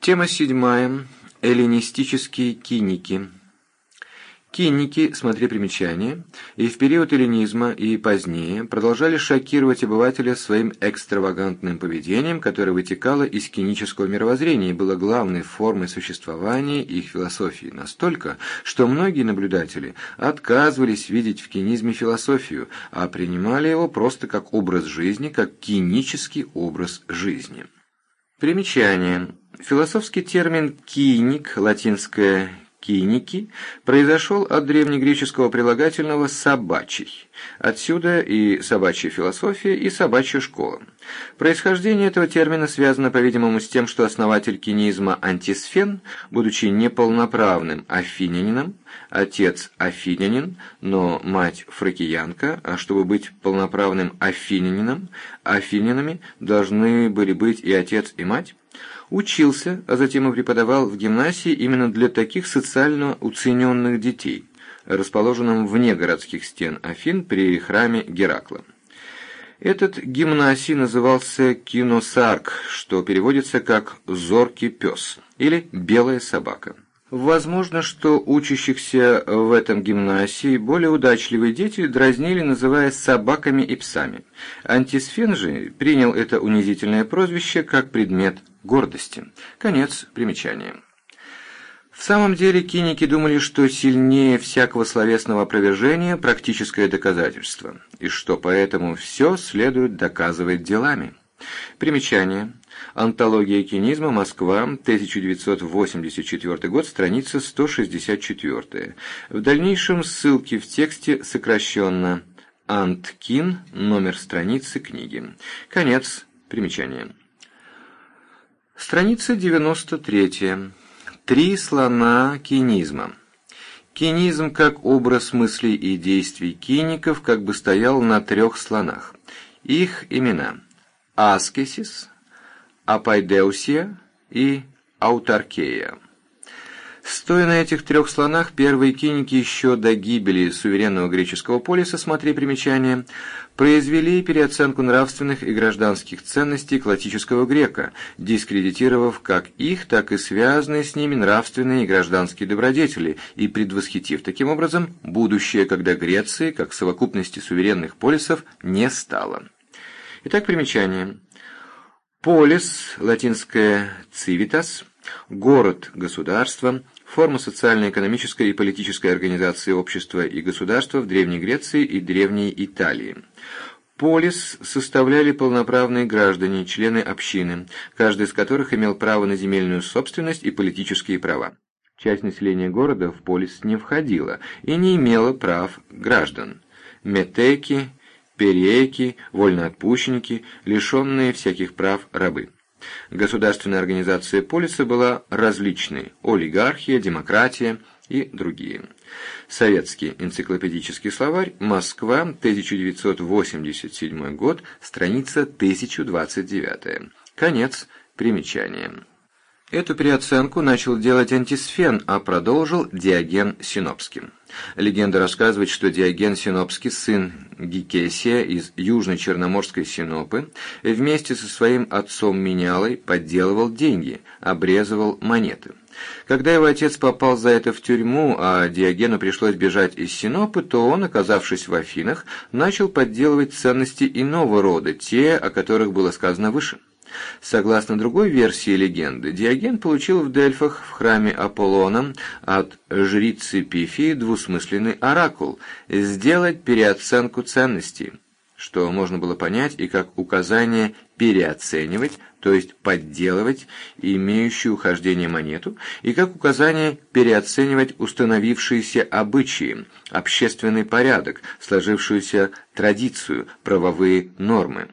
Тема седьмая. Эллинистические киники. Кинники, смотри примечание, и в период эллинизма, и позднее продолжали шокировать обывателя своим экстравагантным поведением, которое вытекало из кинического мировоззрения и было главной формой существования их философии настолько, что многие наблюдатели отказывались видеть в кинизме философию, а принимали его просто как образ жизни, как кинический образ жизни. Примечание. Философский термин «киник», латинское киники произошел от древнегреческого прилагательного «собачий». Отсюда и собачья философия, и собачья школа. Происхождение этого термина связано, по-видимому, с тем, что основатель кинизма Антисфен, будучи неполноправным афинянином, отец афинянин, но мать фракиянка, а чтобы быть полноправным афинянином, афинянами должны были быть и отец, и мать, Учился, а затем и преподавал в гимнасии именно для таких социально уцененных детей, расположенном вне городских стен Афин при храме Геракла. Этот гимнасий назывался Киносарк, что переводится как «зоркий пес» или «белая собака». Возможно, что учащихся в этом гимнасии более удачливые дети дразнили, называя собаками и псами. Антисфен же принял это унизительное прозвище как предмет гордости. Конец примечания. В самом деле киники думали, что сильнее всякого словесного опровержения практическое доказательство, и что поэтому все следует доказывать делами. Примечание. Антология кинизма, Москва, 1984 год, страница 164. В дальнейшем ссылки в тексте сокращенно «Анткин», номер страницы книги. Конец примечания. Страница 93. Три слона кинизма. Кинизм как образ мыслей и действий киников как бы стоял на трех слонах. Их имена – аскесис, апайдеусия и аутаркея. Стоя на этих трех слонах, первые киники еще до гибели суверенного греческого полиса, смотри примечание, произвели переоценку нравственных и гражданских ценностей классического грека, дискредитировав как их, так и связанные с ними нравственные и гражданские добродетели и предвосхитив таким образом будущее, когда Греции, как совокупности суверенных полисов, не стало. Итак, примечание. Полис, латинское «civitas», город, государство, форма социально-экономической и политической организации общества и государства в Древней Греции и Древней Италии. Полис составляли полноправные граждане, члены общины, каждый из которых имел право на земельную собственность и политические права. Часть населения города в полис не входила и не имела прав граждан. Метеки, перееки, вольноотпущенники, лишенные всяких прав рабы. Государственная организация полиса была различной – олигархия, демократия и другие. Советский энциклопедический словарь, Москва, 1987 год, страница 1029. Конец примечания. Эту переоценку начал делать антисфен, а продолжил Диоген Синопский. Легенда рассказывает, что Диоген Синопский, сын Гикесия из Южной Черноморской Синопы, вместе со своим отцом Менялой подделывал деньги, обрезывал монеты. Когда его отец попал за это в тюрьму, а Диогену пришлось бежать из Синопы, то он, оказавшись в Афинах, начал подделывать ценности иного рода, те, о которых было сказано выше. Согласно другой версии легенды, Диоген получил в Дельфах в храме Аполлона от жрицы Пифии двусмысленный оракул «сделать переоценку ценностей», что можно было понять и как указание переоценивать, то есть подделывать имеющую ухождение монету, и как указание переоценивать установившиеся обычаи, общественный порядок, сложившуюся традицию, правовые нормы.